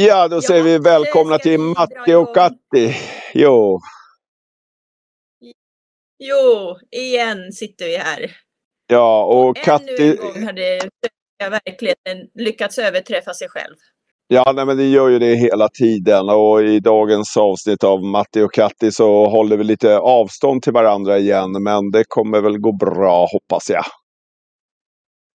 Ja, då säger vi välkomna till Matti och Katti. Jo. Jo, igen sitter vi här. Ja, och, och Katti... Ännu en gång hade jag verkligen lyckats överträffa sig själv. Ja, nej, men det gör ju det hela tiden och i dagens avsnitt av Matti och Katti så håller vi lite avstånd till varandra igen. Men det kommer väl gå bra hoppas jag.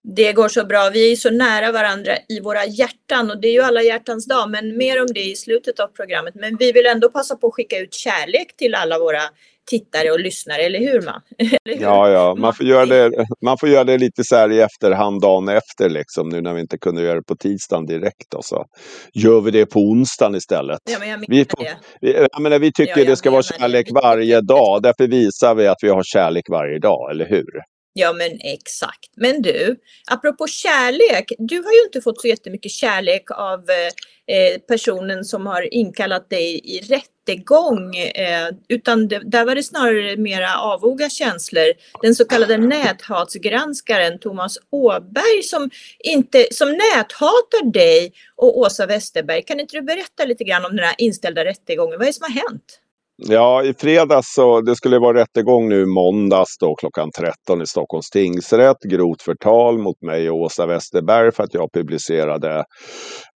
Det går så bra. Vi är så nära varandra i våra hjärtan och det är ju alla hjärtans dag, men mer om det i slutet av programmet. Men vi vill ändå passa på att skicka ut kärlek till alla våra tittare och lyssnare, eller hur man? Eller hur? Ja, ja, man får, göra det, man får göra det lite så här i efterhand, dagen efter liksom, nu när vi inte kunde göra det på tisdagen direkt. Och så gör vi det på onsdagen istället. Ja, men Vi, det. vi, jag menar, vi tycker Ja, det ska vara kärlek varje dag, därför visar vi att vi har kärlek varje dag, eller hur? Ja men exakt. Men du, apropå kärlek, du har ju inte fått så jättemycket kärlek av eh, eh, personen som har inkallat dig i rättegång, eh, utan det, där var det snarare mera avoga känslor. Den så kallade näthatsgranskaren Thomas Åberg som, inte, som näthatar dig och Åsa Westerberg. Kan inte du berätta lite grann om den här inställda rättegången? Vad är det som har hänt? Ja, i fredags så, det skulle vara rättegång nu i måndags då klockan 13 i Stockholms tingsrätt. Grovt förtal mot mig och Åsa Westerberg för att jag publicerade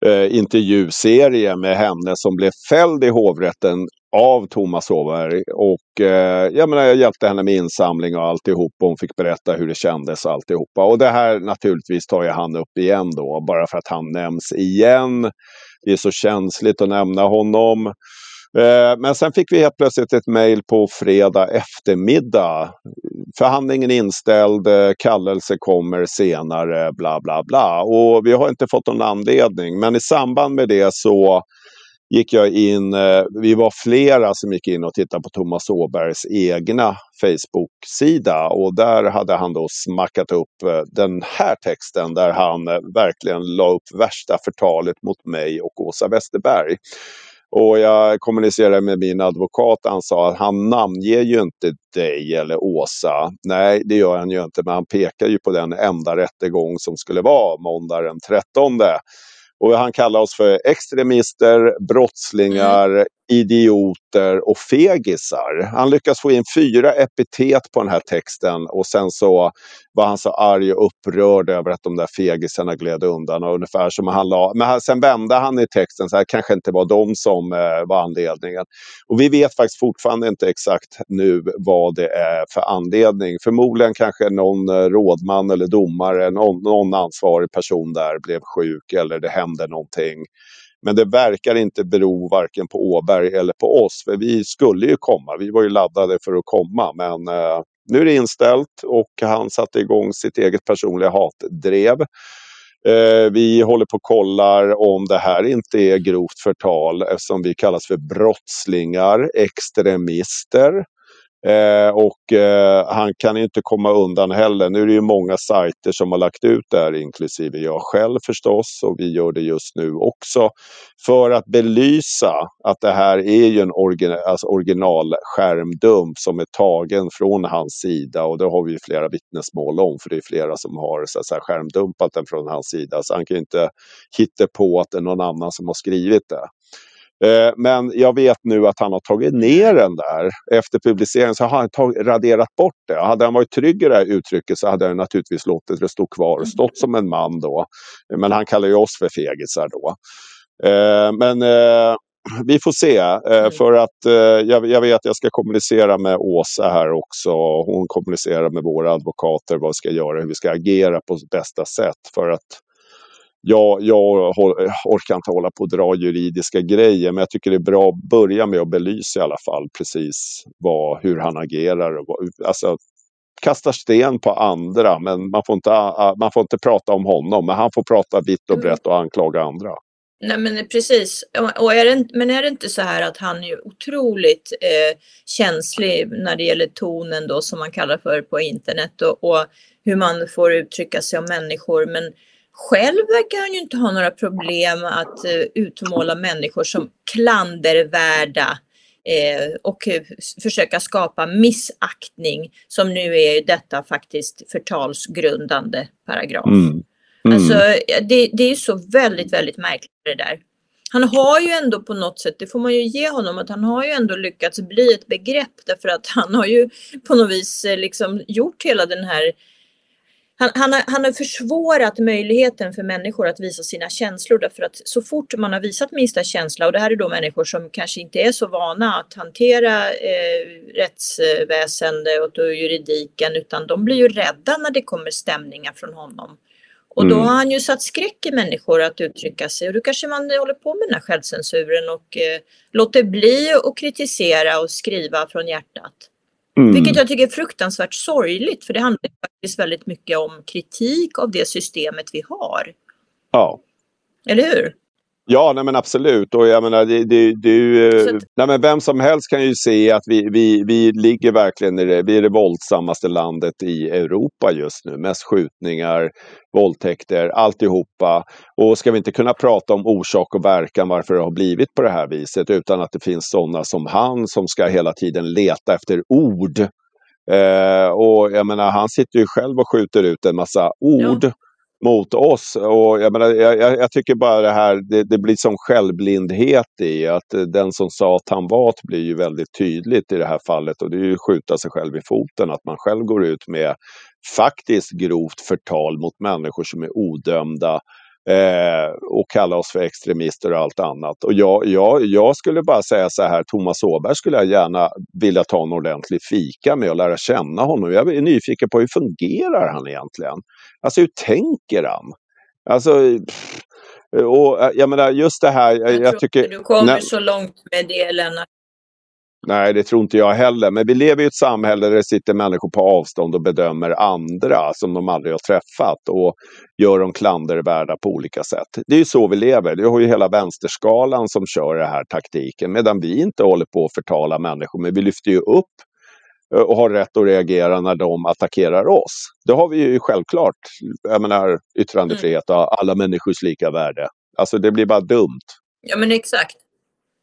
eh, intervjuserie med henne som blev fälld i hovrätten av Thomas Åberg. Och eh, jag menar, jag hjälpte henne med insamling och alltihop och hon fick berätta hur det kändes och alltihopa. Och det här naturligtvis tar jag han upp igen då, bara för att han nämns igen. Det är så känsligt att nämna honom. Eh, men sen fick vi helt plötsligt ett mejl på fredag eftermiddag. Förhandlingen är inställd, eh, kallelse kommer senare, bla bla bla. Och vi har inte fått någon anledning. Men i samband med det så gick jag in, eh, vi var flera som gick in och tittade på Thomas Åbergs egna Facebook-sida. Och där hade han då smackat upp den här texten där han verkligen la upp värsta förtalet mot mig och Åsa Westerberg. Och jag kommunicerade med min advokat. Han sa att han namnger ju inte dig eller Åsa. Nej, det gör han ju inte. Men han pekar ju på den enda rättegång som skulle vara måndag den 13. Och han kallar oss för extremister, brottslingar, idioter och fegisar. Han lyckas få in fyra epitet på den här texten och sen så var han så arg och upprörd över att de där fegisarna gled undan. Och ungefär som han la, men sen vände han i texten så här kanske inte var de som eh, var anledningen. Och vi vet faktiskt fortfarande inte exakt nu vad det är för anledning. Förmodligen kanske någon eh, rådman eller domare, någon, någon ansvarig person där blev sjuk eller det hände någonting. Men det verkar inte bero varken på Åberg eller på oss. För vi skulle ju komma. Vi var ju laddade för att komma. Men eh, nu är det inställt och han satte igång sitt eget personliga hatdrev. Eh, vi håller på och kollar om det här inte är grovt förtal eh, eftersom vi kallas för brottslingar, extremister. Eh, och eh, han kan inte komma undan heller. Nu är det ju många sajter som har lagt ut det här, inklusive jag själv förstås. Och vi gör det just nu också. För att belysa att det här är ju en origin, alltså originalskärmdump som är tagen från hans sida. Och det har vi flera vittnesmål om. För det är flera som har så att säga, skärmdumpat den från hans sida. Så han kan ju inte hitta på att det är någon annan som har skrivit det. Eh, Men jag vet nu att han har tagit ner den där. Efter publiceringen så har han tag- raderat bort det. Hade han varit trygg i det här uttrycket så hade han naturligtvis låtit det stå kvar och stått som en man då. Men han kallar ju oss för fegisar då. Eh, Men eh, vi får se. eh, För att jag vet att jag ska kommunicera med Åsa här också. Hon kommunicerar med våra advokater vad vi ska göra, hur vi ska agera på bästa sätt. För att jag, jag orkar inte hålla på och dra juridiska grejer, men jag tycker det är bra att börja med att belysa i alla fall precis vad, hur han agerar. Och vad, alltså, kastar sten på andra, men man får, inte, man får inte prata om honom. Men han får prata vitt och Mm. brett och anklaga andra. Nej men precis. Och- är det, men är det inte så här att han är otroligt eh, känslig när det gäller tonen då som man kallar för på internet och, och hur man får uttrycka sig om människor. Men själv verkar han ju inte ha några problem att eh, utmåla människor som klandervärda eh, och eh, försöka skapa missaktning som nu är detta faktiskt förtalsgrundande paragraf. Mm. Mm. Alltså, det, det är ju så väldigt, väldigt märkligt det där. han har ju ändå på något sätt, det får man ju ge honom, att han har ju ändå lyckats bli ett begrepp därför att han har ju på något vis liksom gjort hela den här han, han, har, han har försvårat möjligheten för människor att visa sina känslor därför att så fort man har visat minsta känsla och det här är då människor som kanske inte är så vana att hantera eh, rättsväsende och juridiken utan de blir ju rädda när det kommer stämningar från honom. Och då mm. har han ju satt skräck i människor att uttrycka sig och då kanske man håller på med den här självcensuren och eh, låter bli att kritisera och skriva från hjärtat. Mm. Vilket jag tycker är fruktansvärt sorgligt för det handlar faktiskt väldigt mycket om kritik av det systemet vi har. Ja. Eller hur? Ja, nej men absolut. Och jag menar, det, det, det, nej men vem som helst kan ju se att vi, vi, vi ligger verkligen i det, vi är det våldsammaste landet i Europa just nu. Mest skjutningar, våldtäkter, alltihopa. Och ska vi inte kunna prata om orsak och verkan varför det har blivit på det här viset utan att det finns sådana som han som ska hela tiden leta efter ord. Eh, och jag menar, han sitter ju själv och skjuter ut en massa ord. Ja mot oss. Och jag, menar, jag, jag, tycker bara det här, det, det, blir som självblindhet i att eh, den som sa att han var blir ju väldigt tydligt i det här fallet och det är ju skjuta sig själv i foten att man själv går ut med faktiskt grovt förtal mot människor som är odömda Eh, och kalla oss för extremister och allt annat. Och jag, jag, jag skulle bara säga så här, Thomas Åberg skulle jag gärna vilja ta en ordentlig fika med och lära känna honom. Jag är nyfiken på hur fungerar han egentligen? Alltså hur tänker han? Alltså, och eh, jag menar just det här. Jag, jag tycker... Du kommer när, så långt med det Lennart. Nej, det tror inte jag heller. Men vi lever i ett samhälle där det sitter människor på avstånd och bedömer andra som de aldrig har träffat och gör dem klandervärda på olika sätt. Det är ju så vi lever. Vi har ju hela vänsterskalan som kör den här taktiken medan vi inte håller på att förtala människor. Men vi lyfter ju upp eh, och har rätt att reagera när de attackerar oss. Det har vi ju självklart. Jag menar yttrandefrihet och alla människors lika värde. Alltså det blir bara dumt. Ja men exakt.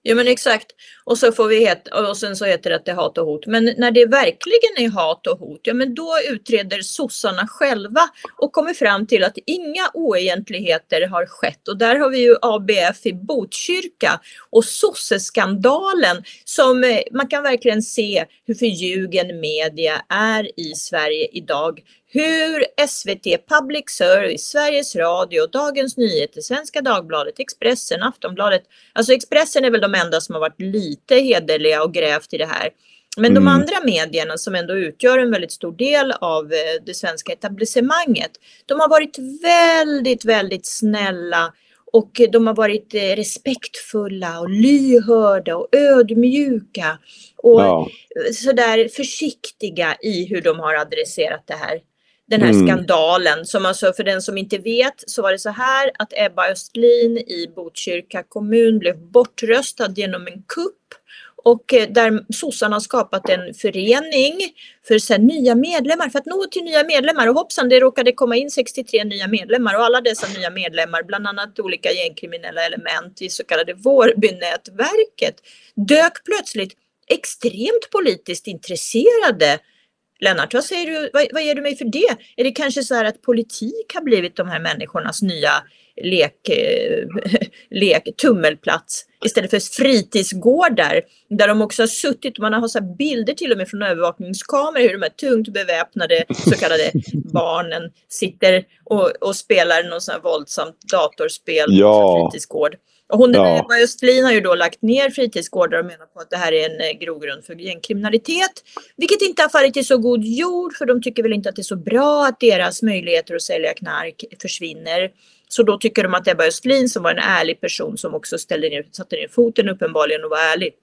Ja men exakt. Och så får vi het, och sen så heter det att det är hat och hot. Men när det verkligen är hat och hot, ja men då utreder sossarna själva och kommer fram till att inga oegentligheter har skett. Och där har vi ju ABF i Botkyrka och sosseskandalen som eh, man kan verkligen se hur förljugen media är i Sverige idag hur SVT, Public Service, Sveriges Radio, Dagens Nyheter, Svenska Dagbladet, Expressen, Aftonbladet. Alltså Expressen är väl de enda som har varit lite hederliga och grävt i det här. Men mm. de andra medierna som ändå utgör en väldigt stor del av eh, det svenska etablissemanget, de har varit väldigt, väldigt snälla och de har varit eh, respektfulla och lyhörda och ödmjuka och ja. sådär försiktiga i hur de har adresserat det här den här mm. skandalen. Som alltså, för den som inte vet så var det så här att Ebba Östlin i Botkyrka kommun blev bortröstad genom en kupp och eh, där sossarna har skapat en förening för så nya medlemmar, för att nå till nya medlemmar. Och hoppsan, det råkade komma in 63 nya medlemmar och alla dessa nya medlemmar, bland annat olika gängkriminella element i så kallade Vårbynätverket, dök plötsligt extremt politiskt intresserade Lennart, vad, säger du, vad, vad ger du mig för det? Är det kanske så här att politik har blivit de här människornas nya lek, eh, lek, tummelplats istället för fritidsgårdar där de också har suttit, man har så bilder till och med från övervakningskameror hur de här tungt beväpnade så kallade barnen sitter och, och spelar något sånt här våldsamt datorspel ja. på fritidsgård. Hon, ja. Östlin har ju då lagt ner fritidsgårdar och menar på att det här är en eh, grogrund för gängkriminalitet. Vilket inte har fallit i så god jord för de tycker väl inte att det är så bra att deras möjligheter att sälja knark försvinner. Så då tycker de att Ebba Östlin som var en ärlig person som också ställde ner, satte ner foten uppenbarligen och var ärlig.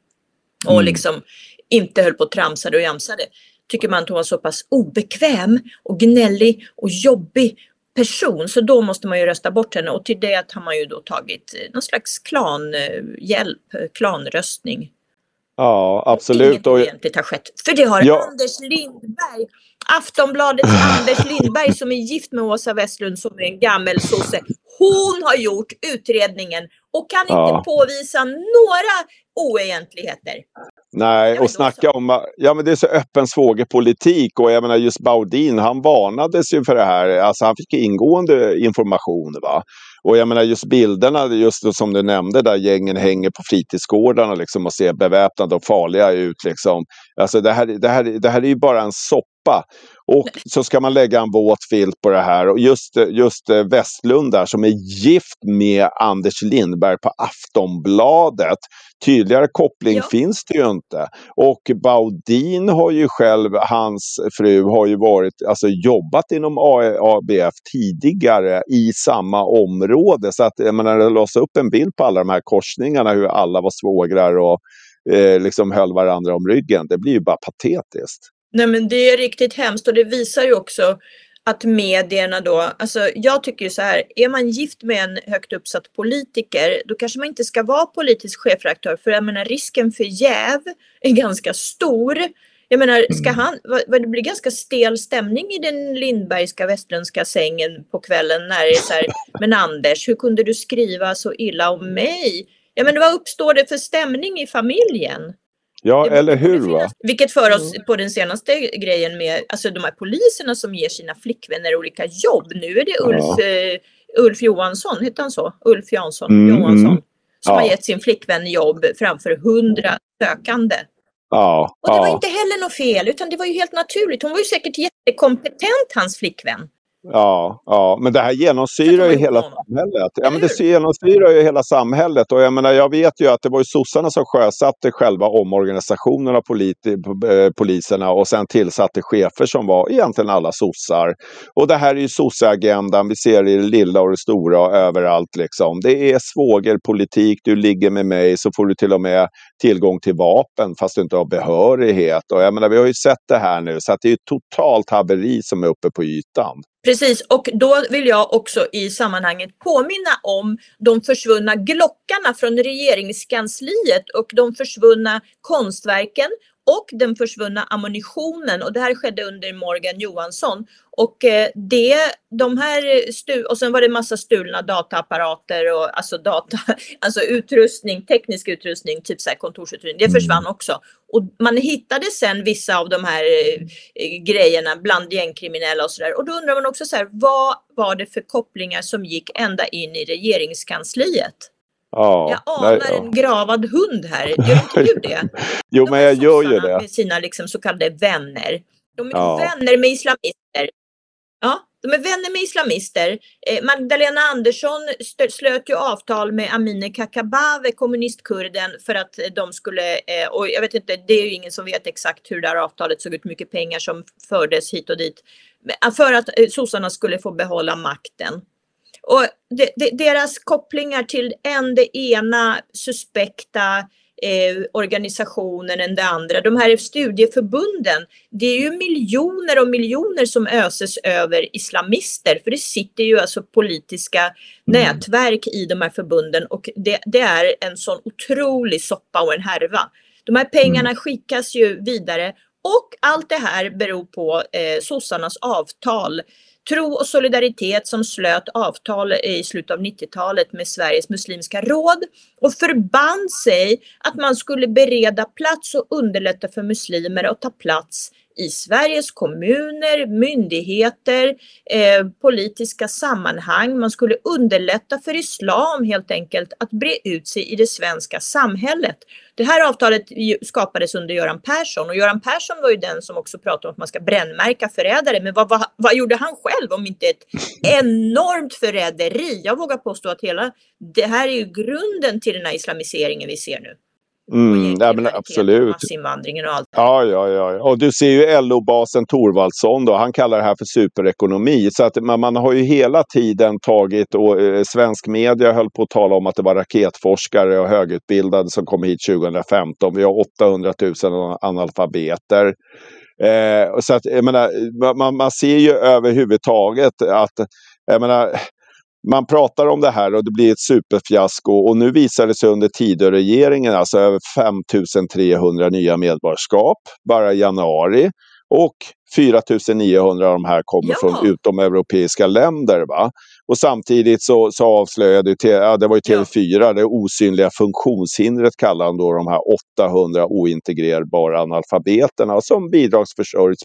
Och mm. liksom inte höll på och tramsade och jamsade. Tycker man att hon var så pass obekväm och gnällig och jobbig person så då måste man ju rösta bort henne och till det har man ju då tagit eh, någon slags klanhjälp, eh, klanröstning. Ja, absolut. Och... egentligt har skett. För det har ja. Anders Lindberg, Aftonbladets Anders Lindberg som är gift med Åsa Westlund som är en gammal sosse. Hon har gjort utredningen och kan inte ja. påvisa några oegentligheter. Nej, och snacka om, ja men det är så öppen svågerpolitik och jag menar just Baudin, han varnades ju för det här, alltså han fick ingående information va. Och jag menar just bilderna, just som du nämnde, där gängen hänger på fritidsgårdarna liksom och ser beväpnade och farliga ut liksom. Alltså det här, det här, det här är ju bara en soppa. Och så ska man lägga en våt filt på det här. Och just, just eh, Westlund där som är gift med Anders Lindberg på Aftonbladet. Tydligare koppling ja. finns det ju inte. Och Baudin har ju själv, hans fru har ju varit, alltså jobbat inom ABF tidigare i samma område. Så att jag menar, låsa upp en bild på alla de här korsningarna hur alla var svågrar och eh, liksom höll varandra om ryggen. Det blir ju bara patetiskt. Nej men det är riktigt hemskt och det visar ju också att medierna då, alltså jag tycker ju så här, är man gift med en högt uppsatt politiker då kanske man inte ska vara politisk chefredaktör för jag menar risken för jäv är ganska stor. Jag menar, ska mm. han, det blir ganska stel stämning i den Lindbergska västlundska sängen på kvällen när det är så här, men Anders, hur kunde du skriva så illa om mig? Jag menar, vad uppstår det för stämning i familjen? Ja, det, eller hur? Va? Vilket för oss mm. på den senaste grejen med alltså de här poliserna som ger sina flickvänner olika jobb. Nu är det Ulf, ja. uh, Ulf Johansson, heter han så? Ulf Jansson, mm, Johansson. Mm. Som ja. har gett sin flickvän jobb framför hundra sökande. Ja, och det var inte heller något fel, utan det var ju helt naturligt. Hon var ju säkert jättekompetent, hans flickvän. Ja, ja, men det här genomsyrar ju hela samhället. Ja, men det genomsyrar ju hela samhället. Och jag menar, jag vet ju att det var ju sossarna som sjösatte själva omorganisationen av eh, poliserna och sen tillsatte chefer som var egentligen alla sossar. Och det här är ju sosseagendan, vi ser det i det lilla och det stora och överallt liksom. Det är svågerpolitik, du ligger med mig så får du till och med tillgång till vapen fast du inte har behörighet. Och jag menar, vi har ju sett det här nu, så att det är totalt haveri som är uppe på ytan. Precis, och då vill jag också i sammanhanget påminna om de försvunna glockarna från regeringskansliet och de försvunna konstverken och den försvunna ammunitionen och det här skedde under Morgan Johansson. Och eh, det, de här och sen var det massa stulna dataapparater och alltså data, alltså utrustning, teknisk utrustning, typ så här kontorsutrustning, det försvann mm. också. Och man hittade sen vissa av de här eh, grejerna bland gängkriminella och sådär. Och då undrar man också så här, vad var det för kopplingar som gick ända in i regeringskansliet? Ja, jag anar nej, ja. en gravad hund här, gör inte du det? jo, De men jag gör ju det. Med sina liksom, så kallade vänner. De är ja. vänner med islamister. Ja, de är vänner med islamister. Eh, Magdalena Andersson slöt ju avtal med Amineh Kakabaveh, kommunistkurden, för att de skulle, eh, och jag vet inte, det är ju ingen som vet exakt hur det här avtalet såg ut, mycket pengar som fördes hit och dit, för att eh, sossarna skulle få behålla makten. Och de, de, deras kopplingar till en det ena suspekta eh, organisationen än det andra. De här studieförbunden, det är ju miljoner och miljoner som öses över islamister. För det sitter ju alltså politiska mm. nätverk i de här förbunden och det, det, är en sån otrolig soppa och en härva. De här pengarna mm. skickas ju vidare och allt det här beror på eh, sossarnas avtal Tro och solidaritet som slöt avtal i slutet av 90-talet med Sveriges muslimska råd och förband sig att man skulle bereda plats och underlätta för muslimer att ta plats i Sveriges kommuner, myndigheter, eh, politiska sammanhang. Man skulle underlätta för islam helt enkelt att bre ut sig i det svenska samhället. Det här avtalet skapades under Göran Persson och Göran Persson var ju den som också pratade om att man ska brännmärka förrädare. Men vad, vad, vad gjorde han själv om inte ett enormt förräderi? Jag vågar påstå att hela det här är ju grunden till den här islamiseringen vi ser nu. Mm, ja, men absolut. Massinvandringen och allt. Ja, ja, ja. Och du ser ju LO-basen Thorvaldsson då. Han kallar det här för superekonomi. Så att man, man har ju hela tiden tagit och eh, svensk media höll på att tala om att det var raketforskare och högutbildade som kom hit 2015. Vi har 800 000 analfabeter. Eh, så att, jag menar, man, man ser ju överhuvudtaget att jag menar, man pratar om det här och det blir ett superfiasko och nu visar det sig under Tidöregeringen alltså över 5300 nya medborgarskap bara i januari. Och 4900 av de här kommer Ja. från utomeuropeiska länder. Va? Och samtidigt så, så avslöjade ja, det var ju Ja. TV4, det osynliga funktionshindret kallar han då de här 800 ointegrerbara analfabeterna som bidragsförsörjs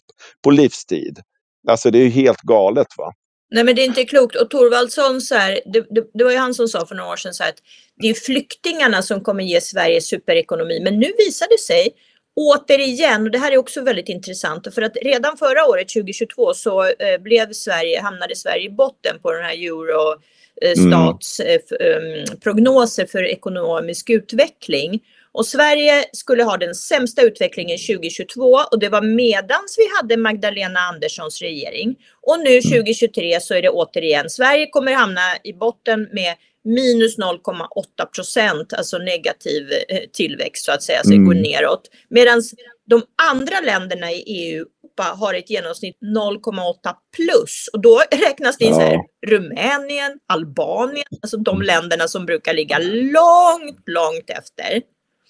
på livstid. Alltså det är ju helt galet va. Nej men det är inte klokt. Och Thorvaldsson, så här, det, det, det var ju han som sa för några år sedan så här att det är flyktingarna som kommer ge Sverige superekonomi. Men nu visar det sig återigen, och det här är också väldigt intressant, för att redan förra året 2022 så eh, blev Sverige, hamnade Sverige i botten på den här Eurostats eh, f- em, prognoser för ekonomisk utveckling. Och Sverige skulle ha den sämsta utvecklingen 2022 och det var medans vi hade Magdalena Anderssons regering. Och nu 2023 så är det återigen, Sverige kommer hamna i botten med minus 0,8 procent, alltså negativ eh, tillväxt så att säga, så det Mm. går neråt. Medan de andra länderna i EU Europa har ett genomsnitt 0,8 plus. Och då räknas det in så här, Ja. Rumänien, Albanien, alltså de länderna som brukar ligga långt, långt efter.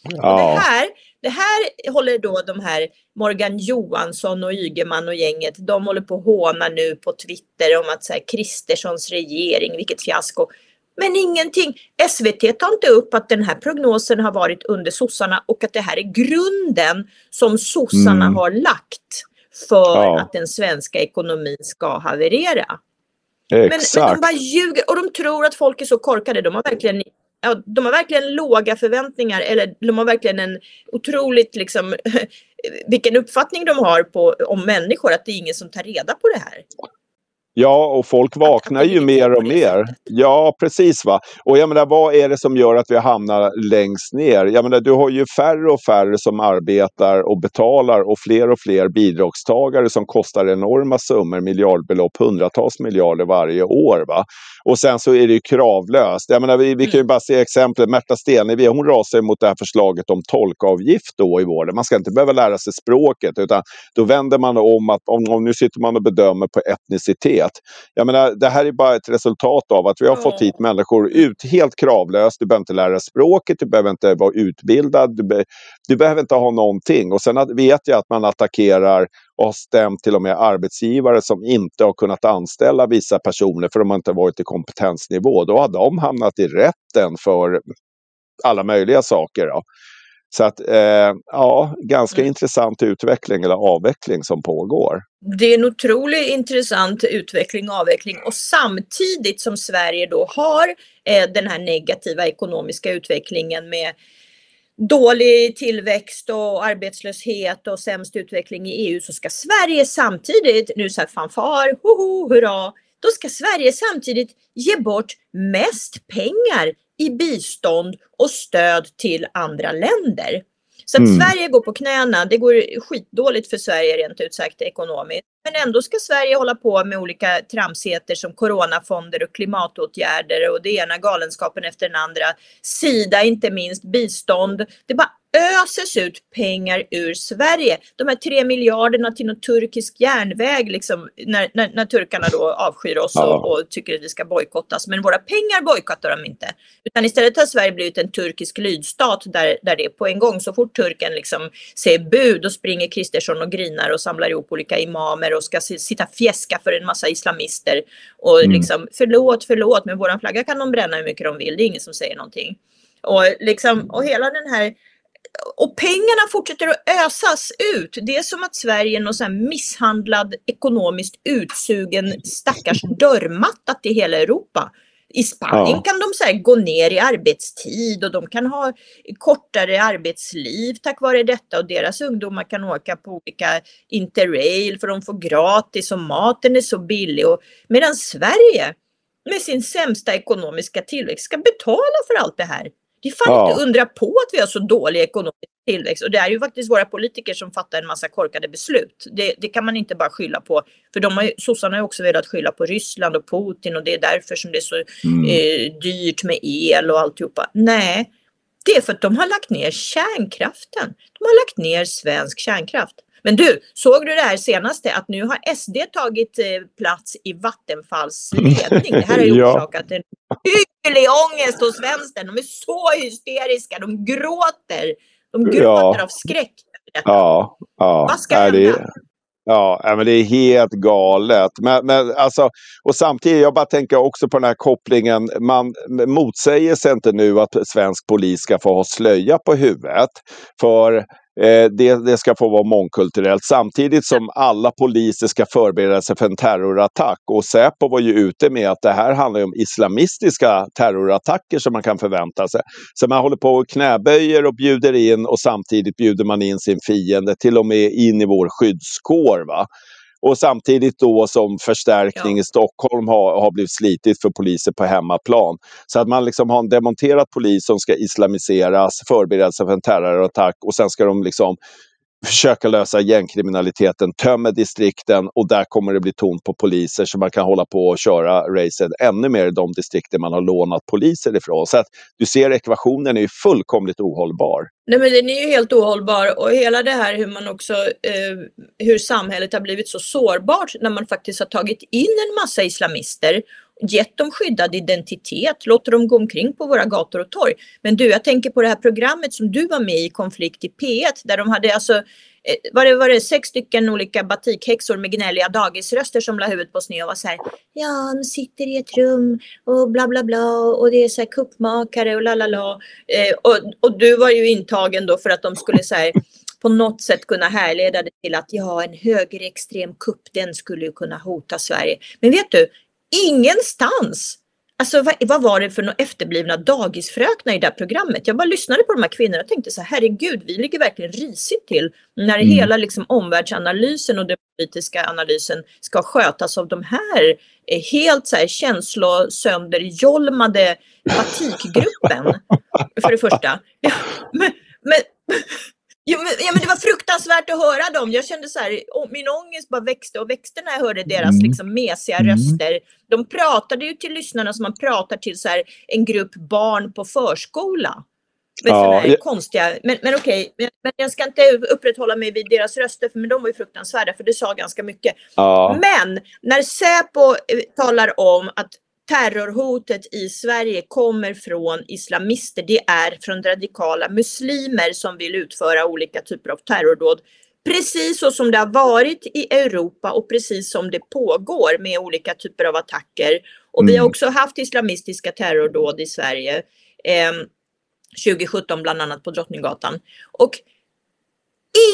Det Ja, här, det här håller då de här Morgan Johansson och Ygeman och gänget, de håller på att håna nu på Twitter om att så här, Kristerssons regering, vilket fiasko. Men ingenting. SVT tar inte upp att den här prognosen har varit under sossarna och att det här är grunden som sossarna Mm. har lagt för Ja. att den svenska ekonomin ska haverera. Men, men de exakt. bara ljuger och de tror att folk är så korkade. De har verkligen, ja, de har verkligen låga förväntningar eller de har verkligen en otroligt liksom vilken uppfattning de har på, om människor att det är ingen som tar reda på det här. Ja, och folk vaknar ju mer och det mer. Ja, precis va. Och jag menar, vad är det som gör att vi hamnar längst ner? Jag menar, du har ju färre och färre som arbetar och betalar och fler och fler bidragstagare som kostar enorma summor, miljardbelopp, hundratals miljarder varje år. Va? Och sen så är det ju kravlöst. Jag menar, vi, vi kan ju bara se exemplet Märta Stenevi, hon rasar mot det här förslaget om tolkavgift då i vården. Man ska inte behöva lära sig språket utan då vänder man om att om, om nu sitter man och bedömer på etnicitet. Jag menar, det här är bara ett resultat av att vi har fått hit människor ut helt kravlöst. Du behöver inte lära språket, du behöver inte vara utbildad, du, be, du behöver inte ha någonting. Och sen vet jag att man attackerar och har stämt till och med arbetsgivare som inte har kunnat anställa vissa personer för de har inte varit i kompetensnivå. Då har de hamnat i rätten för alla möjliga saker. Då. Så att, eh, ja, ganska Mm. intressant utveckling eller avveckling som pågår. Det är en otroligt intressant utveckling och avveckling och samtidigt som Sverige då har eh, den här negativa ekonomiska utvecklingen med dålig tillväxt och arbetslöshet och sämst utveckling i EU så ska Sverige samtidigt, nu så här fanfar, hoho, hurra, då ska Sverige samtidigt ge bort mest pengar i bistånd och stöd till andra länder. Så att Mm. Sverige går på knäna, det går skitdåligt för Sverige rent ut sagt ekonomiskt. Men ändå ska Sverige hålla på med olika tramsigheter som coronafonder och klimatåtgärder och det ena galenskapen efter den andra. Sida inte minst, bistånd. Det bara öses ut pengar ur Sverige. De här tre miljarderna till någon turkisk järnväg liksom, när, när, när turkarna då avskyr oss Ja. och, och tycker att vi ska bojkottas. Men våra pengar bojkottar de inte. Utan istället har Sverige blivit en turkisk lydstat där, där det på en gång, så fort turken liksom säger bu, då springer Kristersson och grinar och samlar ihop olika imamer och ska si- sitta fjäska för en massa islamister. Och Mm. liksom, förlåt, förlåt, men våran flagga kan de bränna hur mycket de vill, det är ingen som säger någonting. Och, liksom, och hela den här och pengarna fortsätter att ösas ut. Det är som att Sverige är någon sån misshandlad, ekonomiskt utsugen stackars dörrmatta till hela Europa. I Spanien Ja. kan de så gå ner i arbetstid och de kan ha kortare arbetsliv tack vare detta och deras ungdomar kan åka på olika interrail för de får gratis och maten är så billig. Och, medan Sverige med sin sämsta ekonomiska tillväxt ska betala för allt det här. Det är fan Ja. inte undra på att vi har så dålig ekonomisk tillväxt. Och det är ju faktiskt våra politiker som fattar en massa korkade beslut. Det, det kan man inte bara skylla på. För de har ju, sossarna har ju också velat skylla på Ryssland och Putin och det är därför som det är så Mm. eh, dyrt med el och alltihopa. Nej, det är för att de har lagt ner kärnkraften. De har lagt ner svensk kärnkraft. Men du, såg du det här senaste att nu har SD tagit eh, plats i Vattenfalls ledning? Det här har ju orsakat en hygglig ångest hos vänstern. De är så hysteriska, de gråter. De gråter Ja. av skräck. Ja, ja. Vad ska Nej, det, hända? Ja, men det är helt galet. Men, men alltså, och samtidigt, jag bara tänker också på den här kopplingen. Man motsäger sig inte nu att svensk polis ska få ha slöja på huvudet. För Eh, det, det, ska få vara mångkulturellt samtidigt som alla poliser ska förbereda sig för en terrorattack. Och Säpo var ju ute med att det här handlar om islamistiska terrorattacker som man kan förvänta sig. Så man håller på och knäböjer och bjuder in och samtidigt bjuder man in sin fiende, till och med in i vår skyddskår. Va? Och samtidigt då som förstärkning ja. i Stockholm har, har blivit slitigt för poliser på hemmaplan. Så att man liksom har en demonterad polis som ska islamiseras, förbereda sig för en terrorattack och sen ska de liksom försöka lösa gängkriminaliteten, tömmer distrikten och där kommer det bli tomt på poliser så man kan hålla på och köra racet ännu mer i de distrikter man har lånat poliser ifrån. Så att du ser ekvationen är ju fullkomligt ohållbar. Nej men den är ju helt ohållbar och hela det här hur man också, eh, hur samhället har blivit så sårbart när man faktiskt har tagit in en massa islamister gett dem skyddad identitet, låter dem gå omkring på våra gator och torg. Men du, jag tänker på det här programmet som du var med i, Konflikt i P1, där de hade alltså eh, var det, var det sex stycken olika batikhäxor med gnälliga dagisröster som la huvudet på sned och var så här. Ja, de sitter i ett rum och bla bla bla och det är så här kuppmakare och la la la. Eh, och, och du var ju intagen då för att de skulle så här, på något sätt kunna härleda det till att ja, en högerextrem kupp, den skulle ju kunna hota Sverige. Men vet du, Ingenstans! Alltså vad, vad, var det för några efterblivna dagisfröknar i det här programmet? Jag bara lyssnade på de här kvinnorna och tänkte så här, herregud, vi ligger verkligen risigt till när mm. hela liksom, omvärldsanalysen och den politiska analysen ska skötas av de här eh, helt så här, känslosönderjolmade batikgruppen. för det första. Ja, men, men Ja men, ja men, det var fruktansvärt att höra dem. Jag kände så här, min ångest bara växte och växte när jag hörde deras mm. liksom, mesiga mm. röster. De pratade ju till lyssnarna som man pratar till så här, en grupp barn på förskola. Med ja, här konstiga, men, men okej, men, men, jag ska inte upprätthålla mig vid deras röster, för men de var ju fruktansvärda, för det sa ganska mycket. Ja. Men när Säpo eh, talar om att terrorhotet i Sverige kommer från islamister. Det är från radikala muslimer som vill utföra olika typer av terrordåd. Precis så som det har varit i Europa och precis som det pågår med olika typer av attacker. Och mm. vi har mm. också haft islamistiska terrordåd i Sverige. Eh, 2017 bland annat på Drottninggatan. Och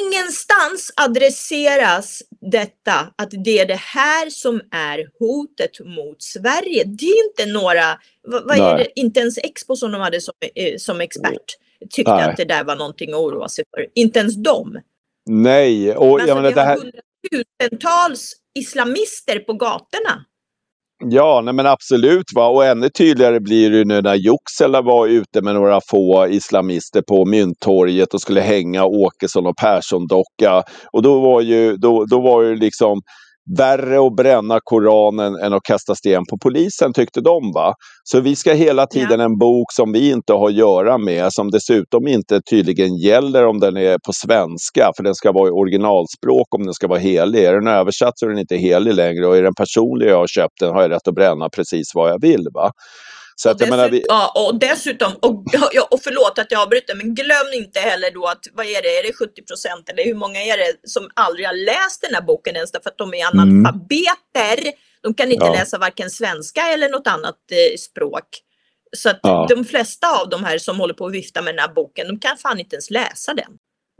Ingenstans adresseras detta att det är det här som är hotet mot Sverige. Det är inte några, vad, vad är det, inte ens Expo som de hade som, eh, som expert tyckte Nej. att det där var någonting att oroa sig för. Inte ens de. Nej, och Men jag alltså, menar det här. Hundratusentals islamister på gatorna. Ja, nej men absolut. Va? Och ännu tydligare blir det nu när Joksela var ute med några få islamister på Mynttorget och skulle hänga Åkesson och Persson-docka. Och då var ju då, då var det liksom värre att bränna Koranen än att kasta sten på polisen tyckte de. va. Så vi ska hela tiden ja. en bok som vi inte har att göra med som dessutom inte tydligen gäller om den är på svenska för den ska vara i originalspråk om den ska vara helig. Är den översatt så är den inte helig längre och är den personlig jag har köpt den har jag rätt att bränna precis vad jag vill. va. Så och, att, dessutom, menar, vi... ja, och dessutom, och, ja, och förlåt att jag avbryter, men glöm inte heller då att vad är det, är det 70 procent eller hur många är det som aldrig har läst den här boken ens därför att de är mm. analfabeter. Mm. De kan inte ja. läsa varken svenska eller något annat eh, språk. Så att ja. de flesta av de här som håller på att vifta med den här boken, de kan fan inte ens läsa den.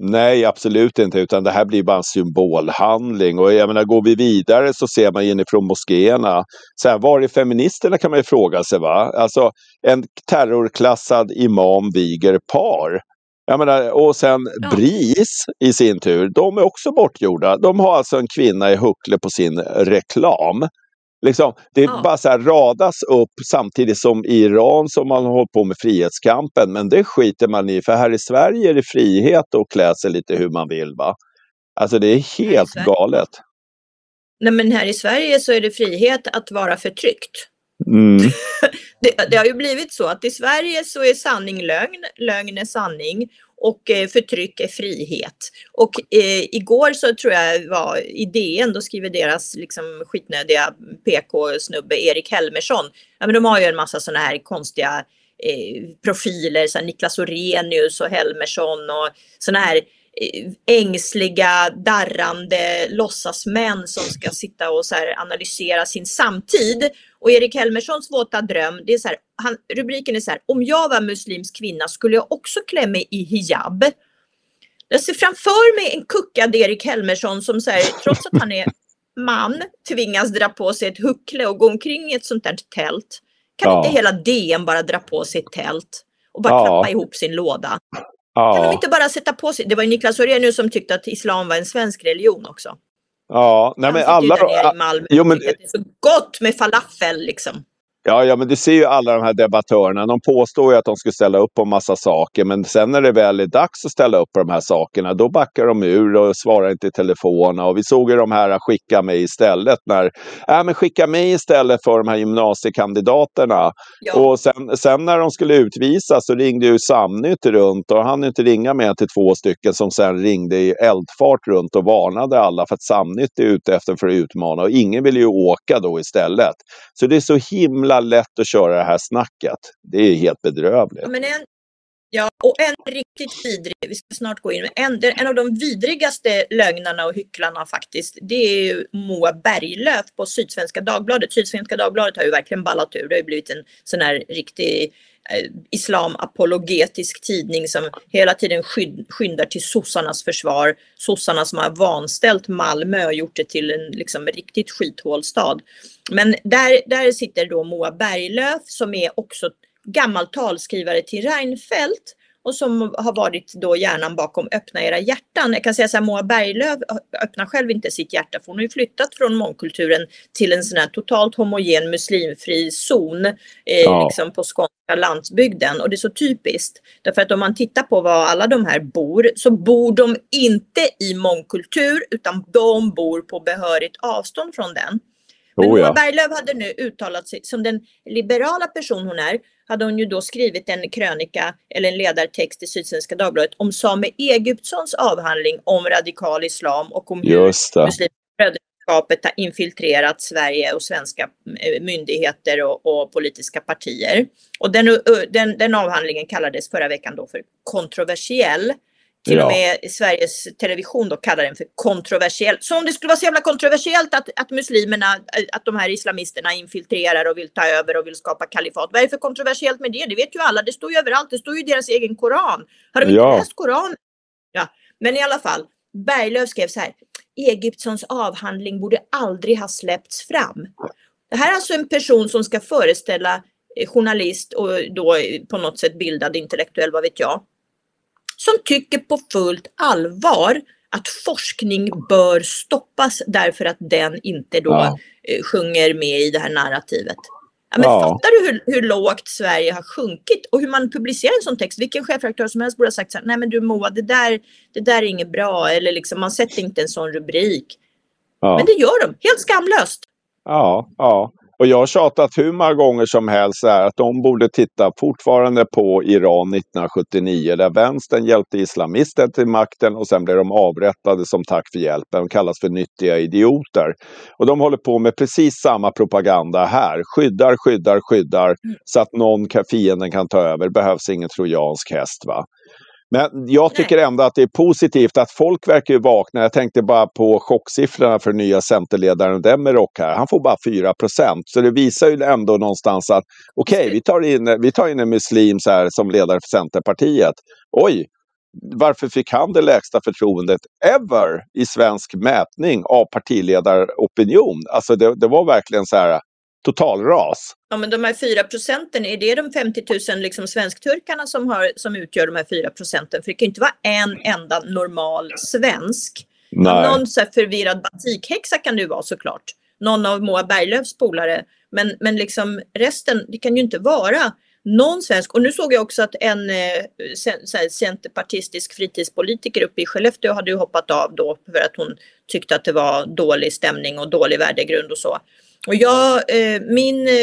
Nej, absolut inte, utan det här blir bara en symbolhandling. Och jag menar, går vi vidare så ser man inifrån moskéerna, så här, var är feministerna kan man ju fråga sig. Va? Alltså, en terrorklassad imam viger par. Jag menar, och sen ja. BRIS i sin tur, de är också bortgjorda. De har alltså en kvinna i huckle på sin reklam. Liksom, det ja. bara så här radas upp samtidigt som i Iran som man har hållit på med frihetskampen. Men det skiter man i för här i Sverige är det frihet att klä sig lite hur man vill. va. Alltså det är helt galet. Nej men här i Sverige så är det frihet att vara förtryckt. Mm. det, det, har ju blivit så att i Sverige så är sanning lögn, lögn är sanning och eh, förtryck är frihet. Och eh, igår så tror jag var i DN, då skriver deras liksom, skitnödiga PK-snubbe Erik Helmersson, ja men de har ju en massa sådana här konstiga eh, profiler, så här Niklas Orenius och Helmersson och sådana här ängsliga, darrande låtsasmän som ska sitta och så analysera sin samtid. Och Erik Helmerssons våta dröm, det är så här, han, rubriken är så här, om jag var muslimsk kvinna skulle jag också klä mig i hijab. Jag ser framför mig en kuckad Erik Helmersson som så här, trots att han är man tvingas dra på sig ett huckle och gå omkring i ett sånt där tält. Kan ja. inte hela DN bara dra på sig ett tält och bara ja. klappa ihop sin låda? Ja. Kan de inte bara sätta på sig, det var ju Niklas Orrenius som tyckte att islam var en svensk religion också. Ja, nej men alla... Jo, men... det är så gott med falafel liksom. Ja, ja, men du ser ju alla de här debattörerna. De påstår ju att de ska ställa upp på massa saker, men sen när det väl är dags att ställa upp på de här sakerna, då backar de ur och svarar inte i telefon. Och vi såg ju de här skicka mig istället när, äh, men skicka mig istället för de här gymnasiekandidaterna. Ja. Och sen, sen när de skulle utvisas så ringde ju Samnytt runt och han inte ringa med till två stycken som sen ringde i eldfart runt och varnade alla för att Samnytt är ute efter för att utmana och ingen vill ju åka då istället. Så det är så himla jävla lätt att köra det här snacket. Det är helt bedrövligt. Ja, men en, ja och en riktigt vidrig, vi ska snart gå in, en, en av de vidrigaste lögnarna och hycklarna faktiskt, det är ju Moa Berglöf på Sydsvenska Dagbladet. Sydsvenska Dagbladet har ju verkligen ballat ur, det har ju blivit en sån här riktig eh, islamapologetisk tidning som hela tiden skyndar till sossarnas försvar. Sossarna som har vanställt Malmö och gjort det till en liksom, riktigt skithålstad. Men där, där sitter då Moa Berglöf som är också gammal talskrivare till Reinfeldt och som har varit då hjärnan bakom Öppna era hjärtan. Jag kan säga så här, Moa Berglöf öppnar själv inte sitt hjärta för hon har ju flyttat från mångkulturen till en sån här totalt homogen muslimfri zon eh, ja. liksom på skånska landsbygden. Och det är så typiskt. Därför att om man tittar på var alla de här bor så bor de inte i mångkultur utan de bor på behörigt avstånd från den. Men oh. Moa Berglöf hade nu uttalat sig, som den liberala person hon är, hade hon ju då skrivit en krönika eller en ledartext i Sydsvenska Dagbladet om Same Egyptssons avhandling om radikal islam och om hur brödraskapet har infiltrerat Sverige och svenska eh, myndigheter och, och politiska partier. Och den, den, den avhandlingen kallades förra veckan då för kontroversiell. Till ja. och med Sveriges Television då kallar den för kontroversiell. Så om det skulle vara så jävla kontroversiellt att, att muslimerna, att de här islamisterna infiltrerar och vill ta över och vill skapa kalifat. Vad är det för kontroversiellt med det? Det vet ju alla. Det står ju överallt. Det står ju i deras egen koran. Har de inte ja. läst koran? Ja, men i alla fall. Berglöf skrev så här. Egyptssons avhandling borde aldrig ha släppts fram. Det här är alltså en person som ska föreställa eh, journalist och då på något sätt bildad intellektuell, vad vet jag som tycker på fullt allvar att forskning bör stoppas därför att den inte då ja. Eh, sjunger med i det här narrativet. Ja, men ja. Fattar du hur, hur lågt Sverige har sjunkit och hur man publicerar en sån text? Vilken chefredaktör som helst borde ha sagt så här, nej men du Moa, det där, det där är inget bra eller liksom man sätter inte en sån rubrik. Ja. Men det gör de, helt skamlöst. Ja, ja. Och jag har tjatat hur många gånger som helst här att de borde titta fortfarande på Iran 1979 där vänstern hjälpte islamister till makten och sen blev de avrättade som tack för hjälpen. De kallas för nyttiga idioter. Och de håller på med precis samma propaganda här. Skyddar, skyddar, skyddar mm. så att någon fienden kan ta över. Behövs ingen trojansk häst. Va? Men jag tycker ändå att det är positivt att folk verkar ju vakna. Jag tänkte bara på chocksiffrorna för nya centerledaren Demirok här. Han får bara 4% Så det visar ju ändå någonstans att okej, okay, vi, tar in, vi tar in en muslim så här, som ledare för Centerpartiet. Oj, varför fick han det lägsta förtroendet ever i svensk mätning av partiledaropinion? Alltså det, det var verkligen så här, totalras. Ja, men de här 4 procenten, är det de 50 000 liksom svenskturkarna som, har, som utgör de här 4 procenten? För det kan ju inte vara en enda normal svensk. Nej. Någon så förvirrad batikhäxa kan det ju vara såklart. Någon av Moa Berglöfs polare. Men, men liksom resten, det kan ju inte vara någon svensk. Och nu såg jag också att en eh, centerpartistisk fritidspolitiker uppe i Skellefteå hade ju hoppat av då för att hon tyckte att det var dålig stämning och dålig värdegrund och så. Och jag, eh, min eh,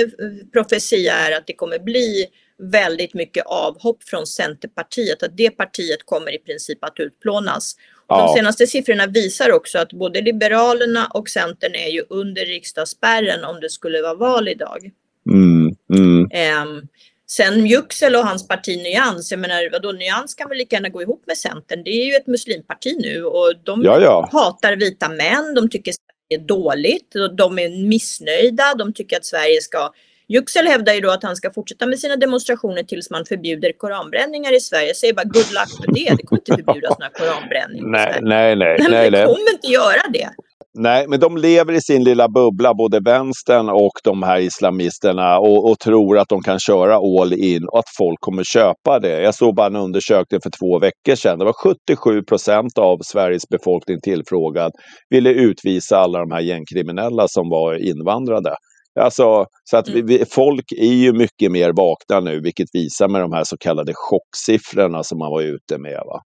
profetia är att det kommer bli väldigt mycket avhopp från Centerpartiet, att det partiet kommer i princip att utplånas. Ja. De senaste siffrorna visar också att både Liberalerna och Centern är ju under riksdagsspärren om det skulle vara val idag. Mm, mm. Um, Sen Yüksel och hans parti Nyans, jag menar vadå Nyans kan väl lika gärna gå ihop med Centern. Det är ju ett muslimparti nu och de ja, ja. hatar vita män, de tycker är dåligt, de är missnöjda, de tycker att Sverige ska Yüksel hävdar ju då att han ska fortsätta med sina demonstrationer tills man förbjuder koranbränningar i Sverige. Jag säger bara good luck med det. Det kommer inte förbjudas några koranbränningar nej, nej, nej, nej, nej. Det kommer inte göra det. Nej, men de lever i sin lilla bubbla, både vänstern och de här islamisterna och, och, tror att de kan köra all in och att folk kommer köpa det. Jag såg bara en undersökning för två veckor sedan. Det var 77 procent av Sveriges befolkning tillfrågad ville utvisa alla de här gängkriminella som var invandrade. Alltså, så att vi, vi, folk är ju mycket mer vakna nu, vilket visar med de här så kallade chocksiffrorna som man var ute med. Va?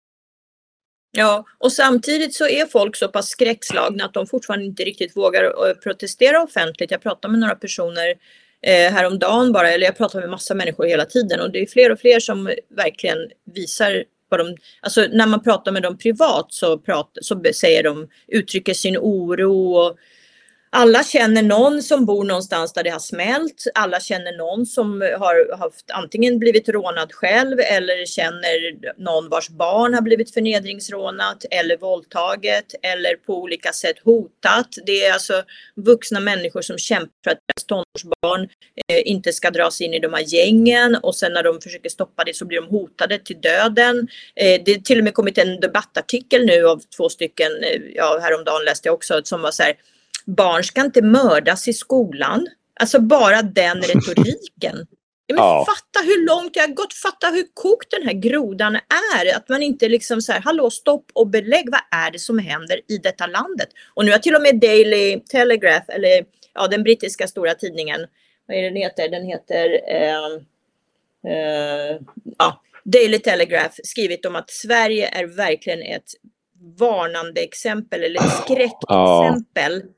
Ja, och samtidigt så är folk så pass skräckslagna att de fortfarande inte riktigt vågar eh, protestera offentligt. Jag pratade med några personer eh, häromdagen bara, eller jag pratar med massa människor hela tiden och det är fler och fler som verkligen visar vad de, alltså när man pratar med dem privat så, prat, så säger de, uttrycker sin oro och alla känner någon som bor någonstans där det har smält. Alla känner någon som har haft antingen blivit rånad själv eller känner någon vars barn har blivit förnedringsrånat eller våldtaget eller på olika sätt hotat. Det är alltså vuxna människor som kämpar för att deras tonårsbarn eh, inte ska dras in i de här gängen och sen när de försöker stoppa det så blir de hotade till döden. Eh, det har till och med kommit en debattartikel nu av två stycken, eh, ja häromdagen läste jag också, som var så här barn ska inte mördas i skolan. Alltså bara den retoriken. Men ja. Fatta hur långt jag har gått, fatta hur kokt den här grodan är. Att man inte liksom så här, hallå stopp och belägg, vad är det som händer i detta landet? Och nu har till och med Daily Telegraph, eller ja, den brittiska stora tidningen, vad är den heter? Den heter eh, eh, ja, Daily Telegraph skrivit om att Sverige är verkligen ett varnande exempel eller ett skräckexempel ja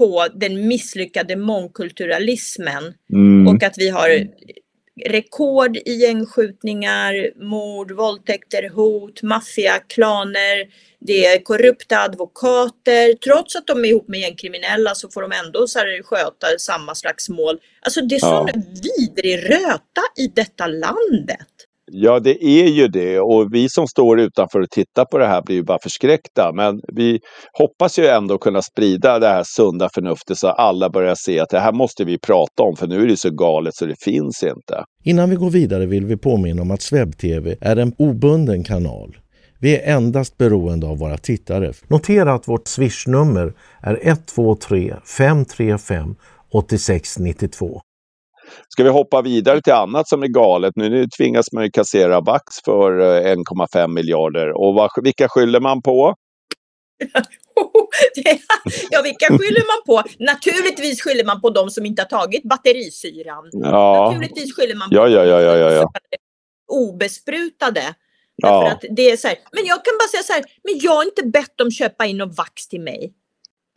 på den misslyckade mångkulturalismen. Mm. Och att vi har rekord i gängskjutningar, mord, våldtäkter, hot, maffia, klaner. Det är korrupta advokater. Trots att de är ihop med gängkriminella så får de ändå så här, sköta samma slags mål. Alltså det är sån ja. vidrig röta i detta landet. Ja, det är ju det och vi som står utanför och tittar på det här blir ju bara förskräckta. Men vi hoppas ju ändå kunna sprida det här sunda förnuftet så att alla börjar se att det här måste vi prata om för nu är det så galet så det finns inte. Innan vi går vidare vill vi påminna om att SvebTV är en obunden kanal. Vi är endast beroende av våra tittare. Notera att vårt swishnummer är 123 535 8692. Ska vi hoppa vidare till annat som är galet? Nu tvingas man ju kassera Vax för 1,5 eh, miljarder. Och vad, vilka skyller man på? ja, vilka skyller man på? Naturligtvis skyller man på de som inte har tagit batterisyran. Ja. Naturligtvis skyller man på ja, ja, ja, ja, ja, ja. obesprutade. Ja. Att det är så här, men jag kan bara säga så här, men jag har inte bett dem köpa in någon vax till mig.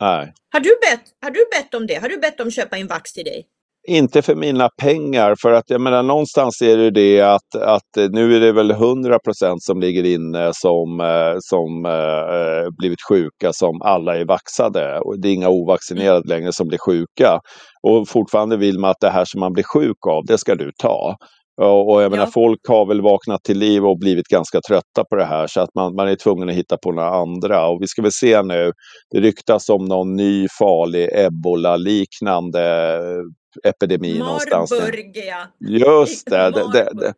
Nej. Har du bett, har du bett om det? Har du bett dem köpa in vax till dig? Inte för mina pengar, för att jag menar någonstans är det det att, att nu är det väl 100 procent som ligger inne som, eh, som eh, blivit sjuka som alla är vaxade. Och det är inga ovaccinerade längre som blir sjuka. Och fortfarande vill man att det här som man blir sjuk av, det ska du ta. Och jag menar, ja. folk har väl vaknat till liv och blivit ganska trötta på det här så att man, man är tvungen att hitta på några andra. Och vi ska väl se nu, det ryktas om någon ny farlig ebola-liknande epidemi Marburg, någonstans. ja. Just det, det,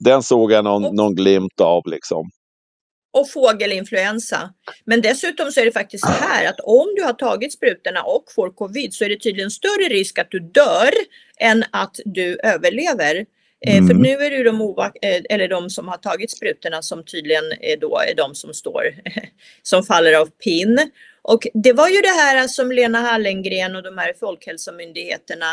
den såg jag någon, och, någon glimt av liksom. Och fågelinfluensa. Men dessutom så är det faktiskt så här att om du har tagit sprutorna och får covid så är det tydligen större risk att du dör än att du överlever. Mm. För nu är det de, eh, eller de som har tagit sprutorna som tydligen är, då, är de som står, som faller av pinn. Och det var ju det här som Lena Hallengren och de här folkhälsomyndigheterna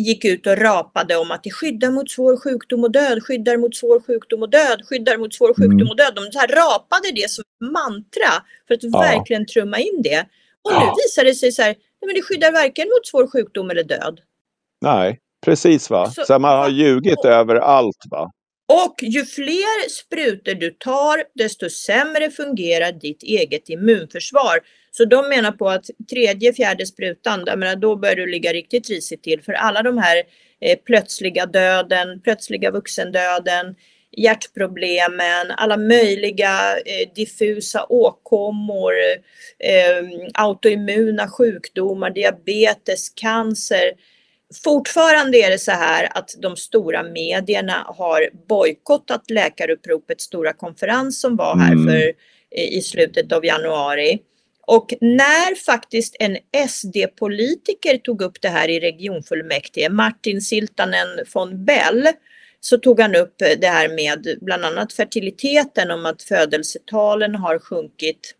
gick ut och rapade om att det skyddar mot svår sjukdom och död, skyddar mot svår sjukdom och död, skyddar mot svår sjukdom mm. och död. De så här rapade det som mantra för att ja. verkligen trumma in det. Och ja. nu visar det sig så här, nej men det skyddar varken mot svår sjukdom eller död. Nej, precis va. Så, så man har ljugit och, över allt va. Och ju fler sprutor du tar, desto sämre fungerar ditt eget immunförsvar. Så de menar på att tredje, fjärde sprutan, menar, då börjar du ligga riktigt risigt till. För alla de här eh, plötsliga döden, plötsliga vuxendöden, hjärtproblemen, alla möjliga eh, diffusa åkommor, eh, autoimmuna sjukdomar, diabetes, cancer. Fortfarande är det så här att de stora medierna har bojkottat läkaruppropets stora konferens som var här mm. för, eh, i slutet av januari. Och när faktiskt en SD-politiker tog upp det här i regionfullmäktige, Martin Siltanen von Bell, så tog han upp det här med bland annat fertiliteten, om att födelsetalen har sjunkit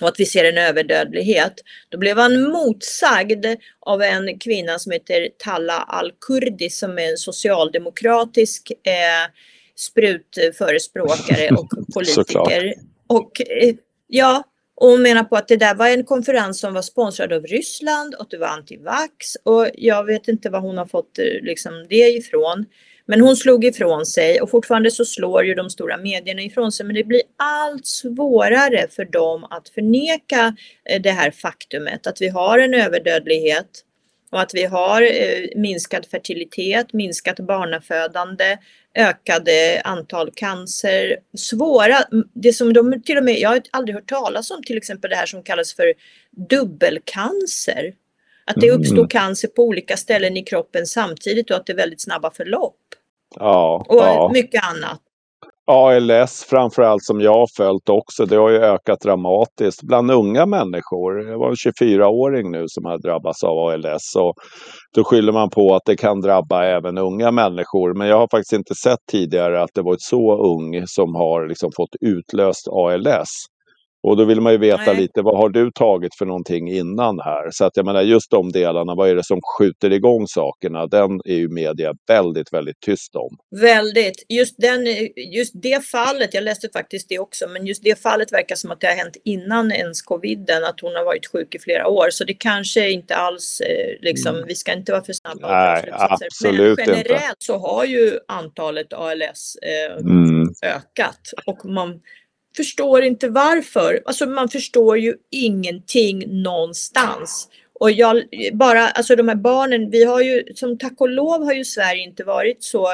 och att vi ser en överdödlighet. Då blev han motsagd av en kvinna som heter Talla Al-Kurdi som är en socialdemokratisk eh, sprutförespråkare och politiker. och eh, ja, och hon menar på att det där var en konferens som var sponsrad av Ryssland och det var antivax och jag vet inte var hon har fått eh, liksom, det ifrån. Men hon slog ifrån sig och fortfarande så slår ju de stora medierna ifrån sig. Men det blir allt svårare för dem att förneka eh, det här faktumet att vi har en överdödlighet och att vi har eh, minskad fertilitet, minskat barnafödande, ökade antal cancer, svåra, det som de till och med, jag har aldrig hört talas om till exempel det här som kallas för dubbelcancer. Att det uppstår mm. cancer på olika ställen i kroppen samtidigt och att det är väldigt snabba förlopp. Ja. Och ja. mycket annat. ALS framförallt som jag har följt också, det har ju ökat dramatiskt bland unga människor. Jag var en 24-åring nu som har drabbats av ALS. Och då skyller man på att det kan drabba även unga människor. Men jag har faktiskt inte sett tidigare att det varit så ung som har liksom fått utlöst ALS. Och då vill man ju veta Nej. lite, vad har du tagit för någonting innan här? Så att jag menar just de delarna, vad är det som skjuter igång sakerna? Den är ju media väldigt, väldigt tyst om. Väldigt. Just, den, just det fallet, jag läste faktiskt det också, men just det fallet verkar som att det har hänt innan ens coviden, att hon har varit sjuk i flera år. Så det kanske inte alls, eh, liksom, mm. vi ska inte vara för snabba. Nej, absolut men generellt inte. så har ju antalet ALS eh, mm. ökat. Och man förstår inte varför. Alltså man förstår ju ingenting någonstans. Och jag bara, alltså de här barnen, vi har ju, som tack och lov har ju Sverige inte varit så,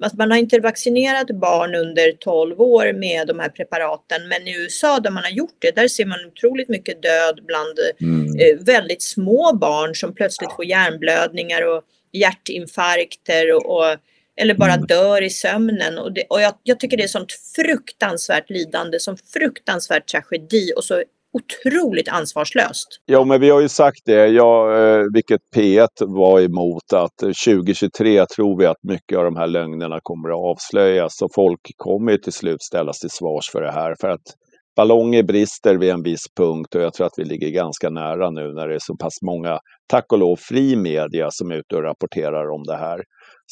att man har inte vaccinerat barn under 12 år med de här preparaten. Men i USA där man har gjort det, där ser man otroligt mycket död bland mm. eh, väldigt små barn som plötsligt får hjärnblödningar och hjärtinfarkter och, och eller bara mm. dör i sömnen. Och, det, och jag, jag, tycker det är sånt fruktansvärt lidande, som fruktansvärd tragedi och så otroligt ansvarslöst. Ja, men vi har ju sagt det, ja, eh, vilket P1 var emot, att 2023 tror vi att mycket av de här lögnerna kommer att avslöjas och folk kommer till slut ställas till svars för det här. För att ballonger brister vid en viss punkt och jag tror att vi ligger ganska nära nu när det är så pass många, tack och lov, fri media som är ute och rapporterar om det här.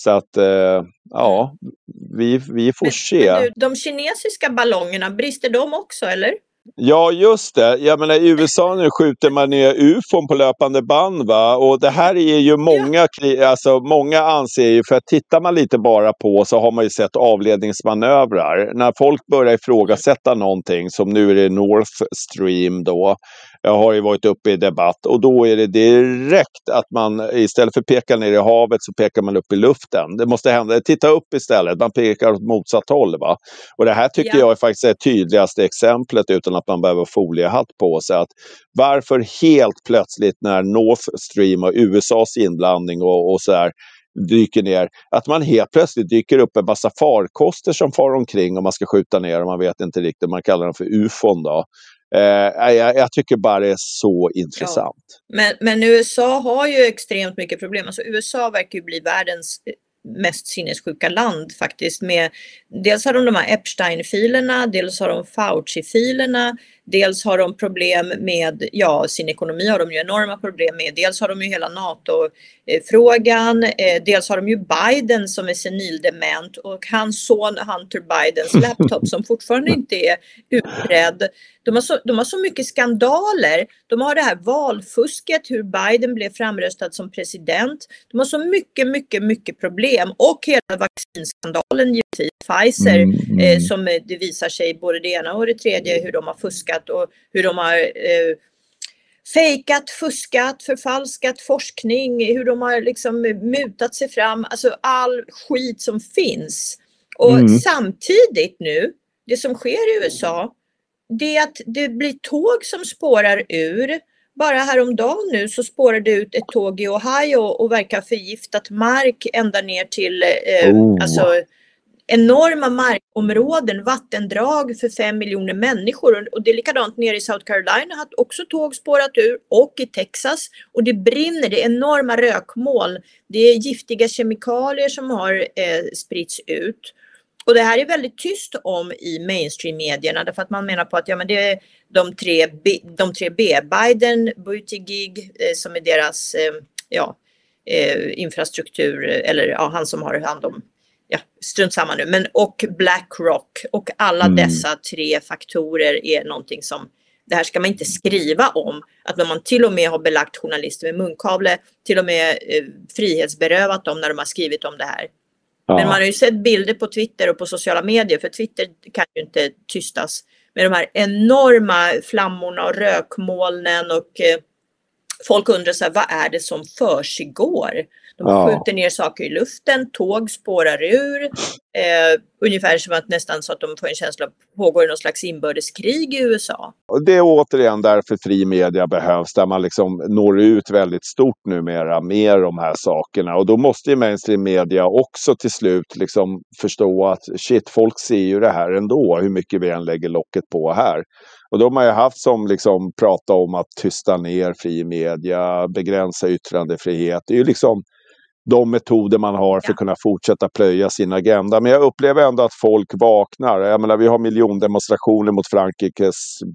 Så att eh, ja, vi, vi får men, se. Men du, de kinesiska ballongerna, brister de också eller? Ja, just det. Jag menar, I USA nu skjuter man ner ufon på löpande band. Va? Och det här är ju många, alltså, många anser ju, för att tittar man lite bara på så har man ju sett avledningsmanövrar. När folk börjar ifrågasätta någonting, som nu är det North Stream då, har ju varit uppe i debatt och då är det direkt att man istället för att peka ner i havet så pekar man upp i luften. Det måste hända. Titta upp istället, man pekar åt motsatt håll. Va? Och det här tycker ja. jag är faktiskt det tydligaste exemplet utan att man behöver foliehatt på sig. Att varför helt plötsligt när North Stream och USAs inblandning och, och så här dyker ner, att man helt plötsligt dyker upp en massa farkoster som far omkring och man ska skjuta ner och man vet inte riktigt, man kallar dem för ufon då. Eh, jag, jag, tycker bara det är så intressant. Ja. Men, men USA har ju extremt mycket problem. Alltså USA verkar ju bli världens mest sinnessjuka land faktiskt. Med, dels har de de här Epstein-filerna, dels har de Fauci-filerna, dels har de problem med, ja sin ekonomi har de ju enorma problem med, dels har de ju hela NATO-frågan, eh, dels har de ju Biden som är senildement och hans son Hunter Bidens laptop som fortfarande inte är utredd. De har, så, de har så mycket skandaler. De har det här valfusket, hur Biden blev framröstad som president. De har så mycket, mycket, mycket problem och hela vaccinskandalen givetvis. Pfizer mm, mm. Eh, som det visar sig både det ena och det tredje hur de har fuskat och hur de har eh, fejkat, fuskat, förfalskat forskning, hur de har liksom mutat sig fram, alltså all skit som finns. Och mm. samtidigt nu, det som sker i USA, det är att det blir tåg som spårar ur. Bara häromdagen nu så spårade ut ett tåg i Ohio och verkar förgiftat mark ända ner till eh, oh. alltså, enorma markområden, vattendrag för fem miljoner människor. Och det är likadant nere i South Carolina, har också tåg spårat ur och i Texas. Och det brinner, det är enorma rökmoln. Det är giftiga kemikalier som har eh, spritts ut. Och det här är väldigt tyst om i mainstream-medierna därför att man menar på att ja, men det är de tre B, de tre B Biden, Buttigieg eh, som är deras eh, ja, eh, infrastruktur eller ja, han som har hand om ja, strunt samma nu, men och Blackrock och alla mm. dessa tre faktorer är någonting som det här ska man inte skriva om. Att man till och med har belagt journalister med munkavle, till och med eh, frihetsberövat dem när de har skrivit om det här. Ja. Men man har ju sett bilder på Twitter och på sociala medier, för Twitter kan ju inte tystas. Med de här enorma flammorna och rökmolnen och eh, folk undrar så här, vad är det som försiggår? De ja. skjuter ner saker i luften, tåg spårar ur. Eh, ungefär som att nästan så att de får en känsla av att pågår någon slags inbördeskrig i USA. Det är återigen därför fri media behövs, där man liksom når ut väldigt stort numera med de här sakerna. Och då måste ju mainstream media också till slut liksom förstå att shit, folk ser ju det här ändå, hur mycket vi än lägger locket på här. Och då har ju haft som liksom prata om att tysta ner fri media, begränsa yttrandefrihet. Det är ju liksom de metoder man har för att kunna fortsätta plöja sin agenda. Men jag upplever ändå att folk vaknar. Jag menar, vi har miljondemonstrationer mot Frankrikes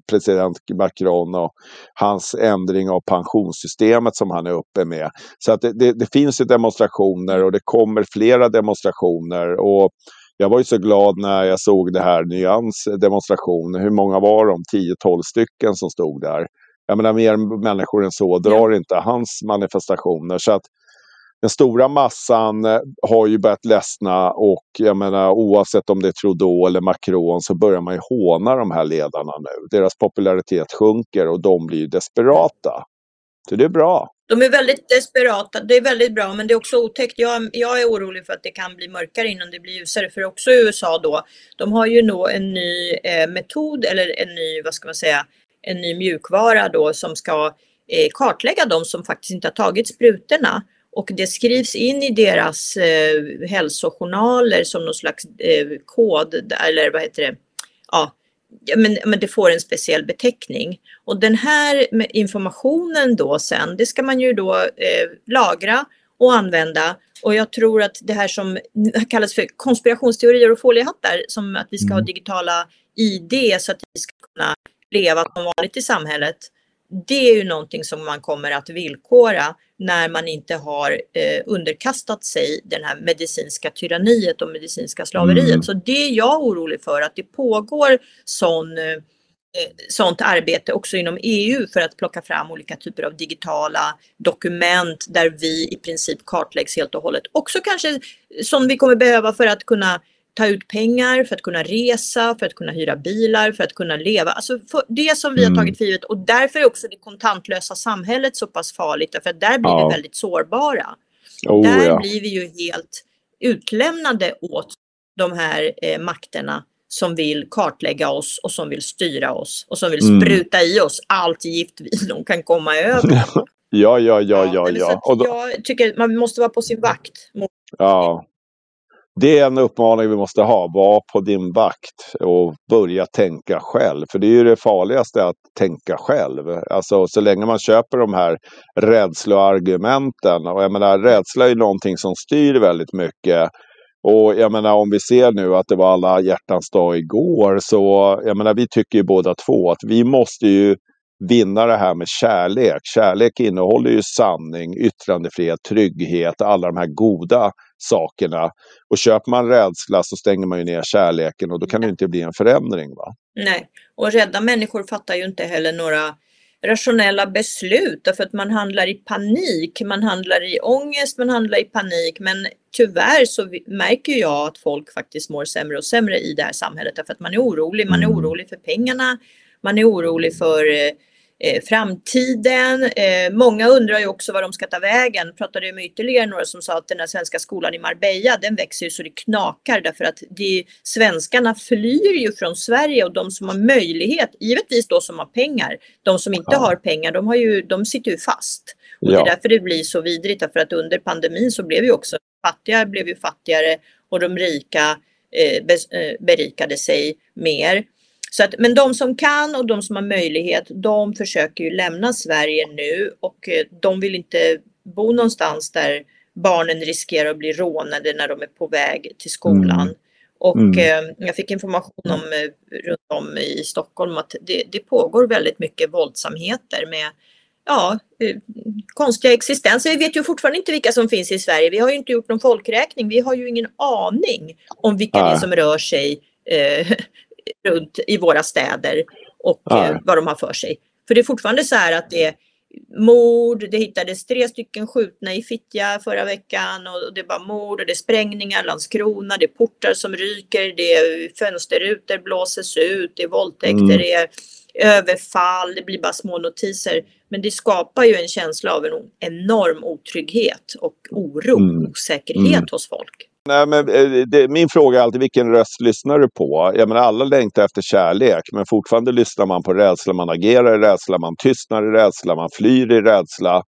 president Macron och hans ändring av pensionssystemet som han är uppe med. Så att det, det, det finns ju demonstrationer och det kommer flera demonstrationer. Och jag var ju så glad när jag såg det här Nyans demonstration. Hur många var de? 10-12 stycken som stod där. Jag menar mer människor än så drar ja. inte hans manifestationer. Så att den stora massan eh, har ju börjat ledsna och jag menar oavsett om det är Trudeau eller Macron så börjar man ju håna de här ledarna nu. Deras popularitet sjunker och de blir desperata. Så det är bra. De är väldigt desperata, det är väldigt bra men det är också otäckt. Jag, jag är orolig för att det kan bli mörkare innan det blir ljusare för också i USA då. De har ju nog en ny eh, metod eller en ny, vad ska man säga, en ny mjukvara då som ska eh, kartlägga de som faktiskt inte har tagit sprutorna. Och det skrivs in i deras eh, hälsojournaler som någon slags eh, kod, eller vad heter det? Ja, men, men det får en speciell beteckning. Och den här informationen då sen, det ska man ju då eh, lagra och använda. Och jag tror att det här som kallas för konspirationsteorier och foliehattar, som att vi ska ha mm. digitala ID så att vi ska kunna leva som vanligt i samhället. Det är ju någonting som man kommer att villkora när man inte har eh, underkastat sig den här medicinska tyranniet och medicinska slaveriet. Mm. Så det är jag orolig för, att det pågår sån, eh, sånt arbete också inom EU för att plocka fram olika typer av digitala dokument där vi i princip kartläggs helt och hållet. Också kanske som vi kommer behöva för att kunna ta ut pengar, för att kunna resa, för att kunna hyra bilar, för att kunna leva. Alltså det som vi har mm. tagit för givet och därför är också det kontantlösa samhället så pass farligt, därför att där blir ja. vi väldigt sårbara. Oh, där ja. blir vi ju helt utlämnade åt de här eh, makterna som vill kartlägga oss och som vill styra oss och som vill mm. spruta i oss allt gift de kan komma över. ja, ja, ja, ja. ja. ja. Då... Jag tycker man måste vara på sin vakt. Mot... Ja, det är en uppmaning vi måste ha. Var på din vakt och börja tänka själv. För det är ju det farligaste att tänka själv. Alltså så länge man köper de här rädsloargumenten. Och jag menar rädsla är ju någonting som styr väldigt mycket. Och jag menar om vi ser nu att det var alla hjärtans dag igår. Så jag menar vi tycker ju båda två att vi måste ju vinna det här med kärlek. Kärlek innehåller ju sanning, yttrandefrihet, trygghet, alla de här goda sakerna. Och köper man rädsla så stänger man ju ner kärleken och då kan det inte bli en förändring. Va? Nej, och rädda människor fattar ju inte heller några rationella beslut därför att man handlar i panik, man handlar i ångest, man handlar i panik. Men tyvärr så märker jag att folk faktiskt mår sämre och sämre i det här samhället därför att man är orolig. Man är mm. orolig för pengarna, man är orolig för eh, framtiden. Eh, många undrar ju också var de ska ta vägen. Jag pratade med ytterligare några som sa att den här svenska skolan i Marbella den växer ju så det knakar därför att det, svenskarna flyr ju från Sverige och de som har möjlighet, givetvis då som har pengar, de som inte ja. har pengar de, har ju, de sitter ju fast. Och ja. Det är därför det blir så vidrigt därför att under pandemin så blev ju också fattiga blev ju fattigare och de rika eh, eh, berikade sig mer. Så att, men de som kan och de som har möjlighet, de försöker ju lämna Sverige nu och eh, de vill inte bo någonstans där barnen riskerar att bli rånade när de är på väg till skolan. Mm. Och mm. eh, jag fick information om eh, runt om i Stockholm att det, det pågår väldigt mycket våldsamheter med ja, eh, konstiga existenser. Vi vet ju fortfarande inte vilka som finns i Sverige. Vi har ju inte gjort någon folkräkning. Vi har ju ingen aning om vilka ja. det är som rör sig eh, runt i våra städer och ja. eh, vad de har för sig. För det är fortfarande så här att det är mord, det hittades tre stycken skjutna i Fittja förra veckan och det är bara mord och det är sprängningar, Landskrona, det är portar som ryker, det är fönsterrutor blåses ut, det är våldtäkter, mm. det är överfall, det blir bara små notiser. Men det skapar ju en känsla av en enorm otrygghet och oro, mm. osäkerhet mm. hos folk. Nej, men eh, det, min fråga är alltid vilken röst lyssnar du på? Jag menar, alla längtar efter kärlek, men fortfarande lyssnar man på rädsla. Man agerar i rädsla, man tystnar i rädsla, man flyr i rädsla.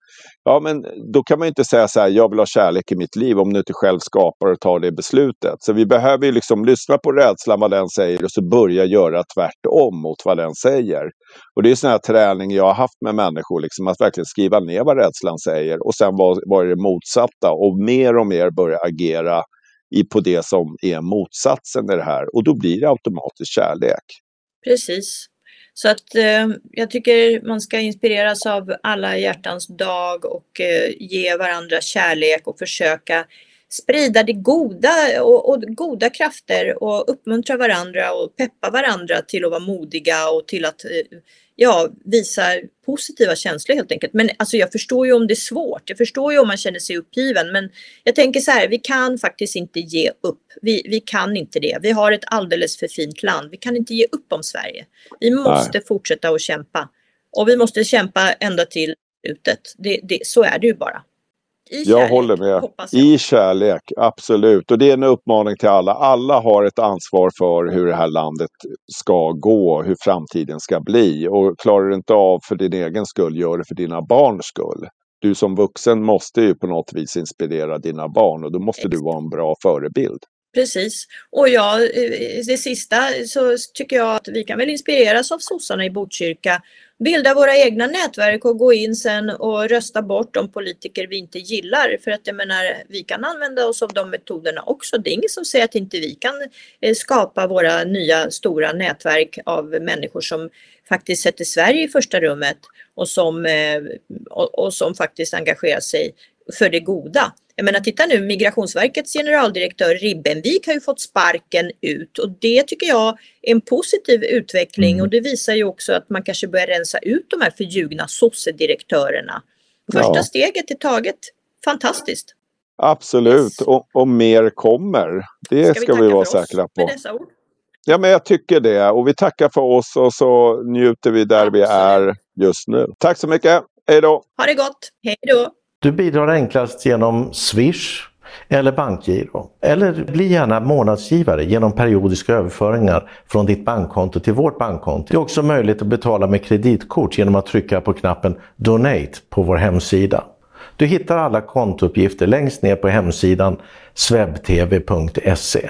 Ja, men då kan man ju inte säga så här, jag vill ha kärlek i mitt liv om du inte själv skapar och tar det beslutet. Så vi behöver ju liksom lyssna på rädslan, vad den säger och så börja göra tvärtom mot vad den säger. Och det är sån här träning jag har haft med människor, liksom, att verkligen skriva ner vad rädslan säger och sen vad, vad är det motsatta och mer och mer börja agera i, på det som är motsatsen i det här och då blir det automatiskt kärlek. Precis. Så att eh, jag tycker man ska inspireras av alla hjärtans dag och eh, ge varandra kärlek och försöka sprida det goda och, och, goda krafter och uppmuntra varandra och peppa varandra till att vara modiga och till att eh, ja, visa positiva känslor helt enkelt. Men alltså jag förstår ju om det är svårt. Jag förstår ju om man känner sig uppgiven. Men jag tänker så här, vi kan faktiskt inte ge upp. Vi, vi kan inte det. Vi har ett alldeles för fint land. Vi kan inte ge upp om Sverige. Vi måste Nej. fortsätta att kämpa. Och vi måste kämpa ända till slutet. Det, det, så är det ju bara. I jag kärlek, håller med. I kärlek, absolut. Och det är en uppmaning till alla. Alla har ett ansvar för hur det här landet ska gå, hur framtiden ska bli. Och klarar du inte av för din egen skull, gör det för dina barns skull. Du som vuxen måste ju på något vis inspirera dina barn och då måste Exakt. du vara en bra förebild. Precis. Och ja, eh, det sista så tycker jag att vi kan väl inspireras av sossarna i Botkyrka bilda våra egna nätverk och gå in sen och rösta bort de politiker vi inte gillar. För att jag menar, vi kan använda oss av de metoderna också. Det är ingen som säger att inte vi kan eh, skapa våra nya stora nätverk av människor som faktiskt sätter Sverige i första rummet och som, eh, och, och som faktiskt engagerar sig för det goda. Jag menar titta nu, Migrationsverkets generaldirektör Ribbenvik har ju fått sparken ut och det tycker jag är en positiv utveckling mm. och det visar ju också att man kanske börjar rensa ut de här förljugna sossedirektörerna. Första ja. steget är taget. Fantastiskt. Absolut, yes. och, och, mer kommer. Det ska, ska vi, vi vara säkra på. Ja, men jag tycker det. Och vi tackar för oss och så njuter vi där Absolut. vi är just nu. Tack så mycket. Hej då! Ha det gott. Hej då! Du bidrar enklast genom Swish eller bankgiro. Eller bli gärna månadsgivare genom periodiska överföringar från ditt bankkonto till vårt bankkonto. Det är också möjligt att betala med kreditkort genom att trycka på knappen Donate på vår hemsida. Du hittar alla kontouppgifter längst ner på hemsidan swebtv.se.